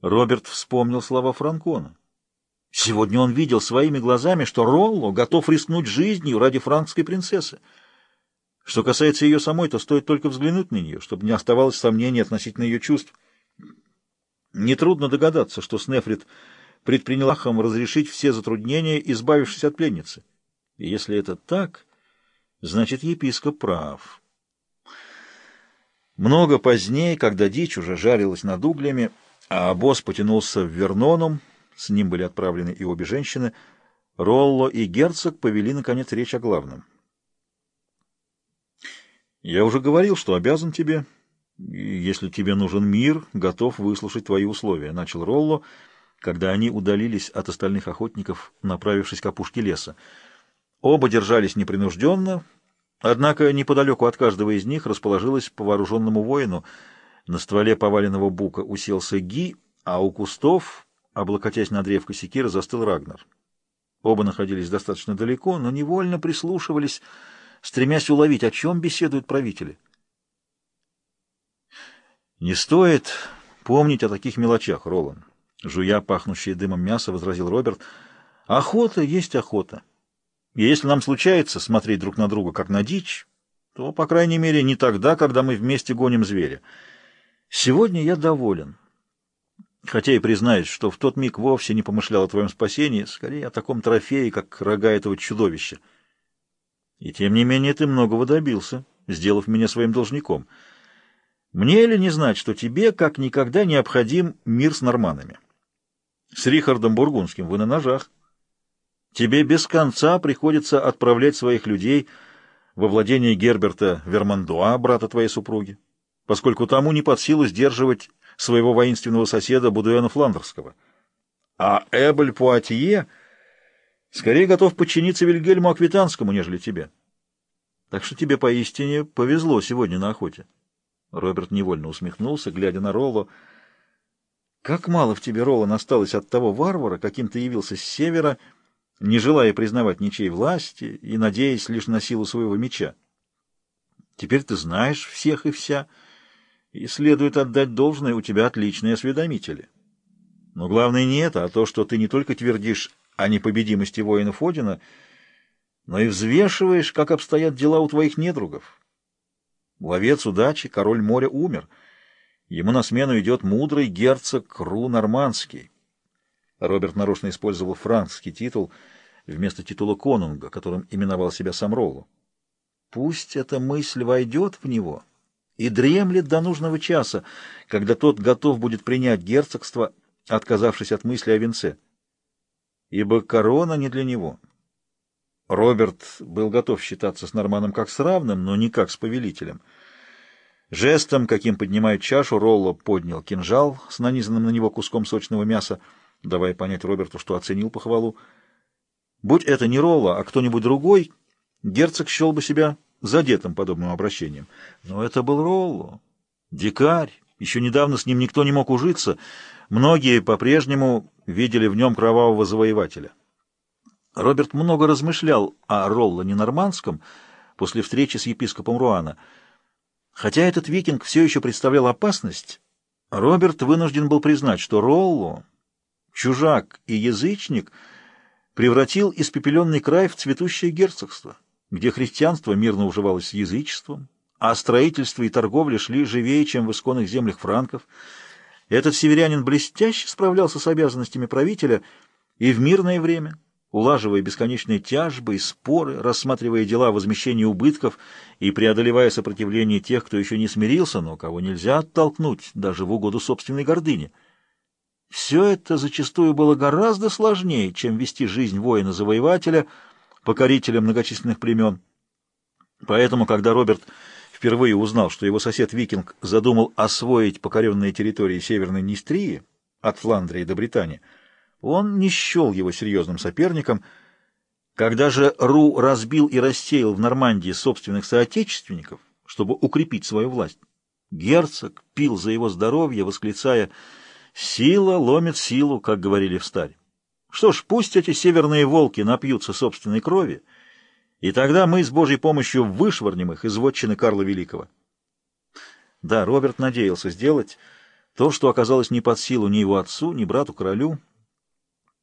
Роберт вспомнил слова Франкона. Сегодня он видел своими глазами, что Ролло готов рискнуть жизнью ради франкской принцессы. Что касается ее самой, то стоит только взглянуть на нее, чтобы не оставалось сомнений относительно ее чувств. Нетрудно догадаться, что Снефрит предпринял ахом разрешить все затруднения, избавившись от пленницы. И если это так, значит, епископ прав. Много позднее, когда дичь уже жарилась над углями, а босс потянулся в Верноном, с ним были отправлены и обе женщины, Ролло и герцог повели, наконец, речь о главном. «Я уже говорил, что обязан тебе, если тебе нужен мир, готов выслушать твои условия», — начал Ролло, когда они удалились от остальных охотников, направившись к опушке леса. Оба держались непринужденно, однако неподалеку от каждого из них расположилась по вооруженному воину. На стволе поваленного бука уселся Ги, а у кустов, облокотясь на древко секира, застыл Рагнар. Оба находились достаточно далеко, но невольно прислушивались, стремясь уловить, о чем беседуют правители. «Не стоит помнить о таких мелочах, Ролан», — жуя пахнущее дымом мясо, возразил Роберт. «Охота есть охота. И если нам случается смотреть друг на друга, как на дичь, то, по крайней мере, не тогда, когда мы вместе гоним зверя. Сегодня я доволен». Хотя и признаюсь, что в тот миг вовсе не помышлял о твоем спасении, скорее о таком трофее, как рога этого чудовища. И тем не менее ты многого добился, сделав меня своим должником. Мне ли не знать, что тебе как никогда необходим мир с норманами? С Рихардом Бургундским вы на ножах. Тебе без конца приходится отправлять своих людей во владение Герберта Вермандуа, брата твоей супруги, поскольку тому не под силу сдерживать своего воинственного соседа Будуэна Фландерского. А Эбель Пуатье скорее готов подчиниться Вильгельму Аквитанскому, нежели тебе. Так что тебе поистине повезло сегодня на охоте. Роберт невольно усмехнулся, глядя на Ролло. Как мало в тебе, Ролло, осталось от того варвара, каким ты явился с севера, не желая признавать ничьей власти и надеясь лишь на силу своего меча. Теперь ты знаешь всех и вся, и следует отдать должное, у тебя отличные осведомители. Но главное не это, а то, что ты не только твердишь о непобедимости воинов Одина, но и взвешиваешь, как обстоят дела у твоих недругов. Ловец удачи, король моря, умер. Ему на смену идет мудрый герцог Ру Нормандский. Роберт нарочно использовал франкский титул вместо титула конунга, которым именовал себя сам Роллу. Пусть эта мысль войдет в него и дремлет до нужного часа, когда тот готов будет принять герцогство, отказавшись от мысли о венце. Ибо корона не для него. Роберт был готов считаться с Норманом как с равным, но не как с повелителем. Жестом, каким поднимают чашу, Ролло поднял кинжал с нанизанным на него куском сочного мяса, давая понять Роберту, что оценил похвалу. Будь это не Ролло, а кто-нибудь другой, герцог счел бы себя задетым подобным обращением. Но это был Ролло, дикарь, еще недавно с ним никто не мог ужиться, многие по-прежнему видели в нем кровавого завоевателя. Роберт много размышлял о Ролло Ненормандском после встречи с епископом Руана. Хотя этот викинг все еще представлял опасность, Роберт вынужден был признать, что Ролло, чужак и язычник, превратил испепеленный край в цветущее герцогство где христианство мирно уживалось с язычеством, а строительство и торговля шли живее, чем в исконных землях франков. Этот северянин блестяще справлялся с обязанностями правителя и в мирное время, улаживая бесконечные тяжбы и споры, рассматривая дела возмещения убытков и преодолевая сопротивление тех, кто еще не смирился, но кого нельзя оттолкнуть даже в угоду собственной гордыне. Все это зачастую было гораздо сложнее, чем вести жизнь воина-завоевателя — покорителем многочисленных племен. Поэтому, когда Роберт впервые узнал, что его сосед-викинг задумал освоить покоренные территории Северной Нестрии от Фландрии до Британии, он не счел его серьезным соперником. Когда же Ру разбил и рассеял в Нормандии собственных соотечественников, чтобы укрепить свою власть, герцог пил за его здоровье, восклицая «Сила ломит силу», как говорили в старе. Что ж, пусть эти северные волки напьются собственной крови, и тогда мы с Божьей помощью вышвырнем их из вотчины Карла Великого. Да, Роберт надеялся сделать То, что оказалось не под силу ни его отцу, ни брату-королю,